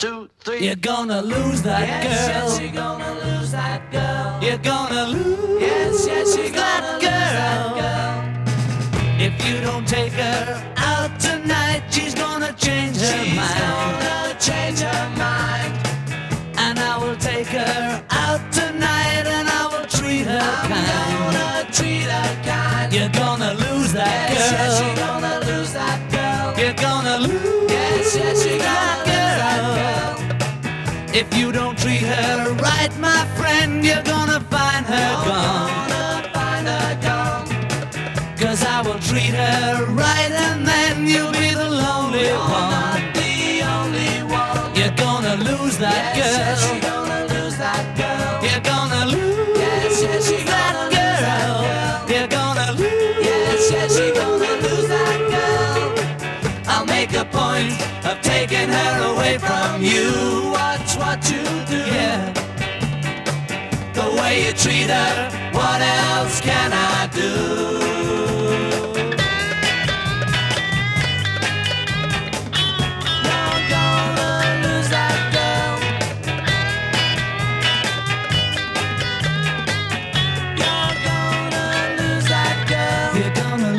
two, three. You're gonna lose that Yes, girl. yes, you're gonna lose that girl. You're gonna lose Yes, yes, you're that gonna girl. lose that girl. If you don't take her out tonight, she's gonna change her mind. She's gonna change her mind. And I will take her out tonight and I will treat her I'm kind. gonna treat her kind. You're gonna lose that Yes, yes, girl. you're gonna lose that girl. You're gonna lose Yes, yes, you're gonna If you don't treat her right, my friend, you're gonna find her gone. gonna find her gone. Cause I will treat her right and then you'll be the lonely one. the only one. You're gonna lose that yes, girl. Taking her away from you. Watch what you do. Yeah. The way you treat her, what else can I do? You're gonna lose that girl. Don't gonna lose that girl You're gonna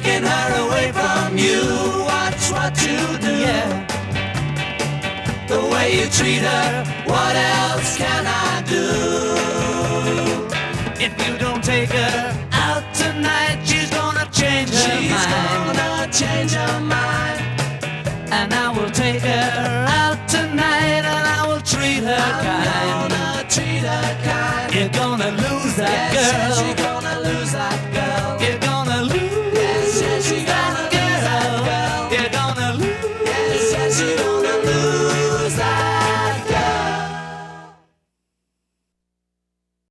taking her away from you. Watch what you do. Yeah. The way you treat her, what else can I do? If you don't take her out tonight, she's gonna change her She's mind. gonna change her mind. And I will take her out tonight and I will treat her I'm kind. gonna treat her kind. You're gonna lose that yes, girl.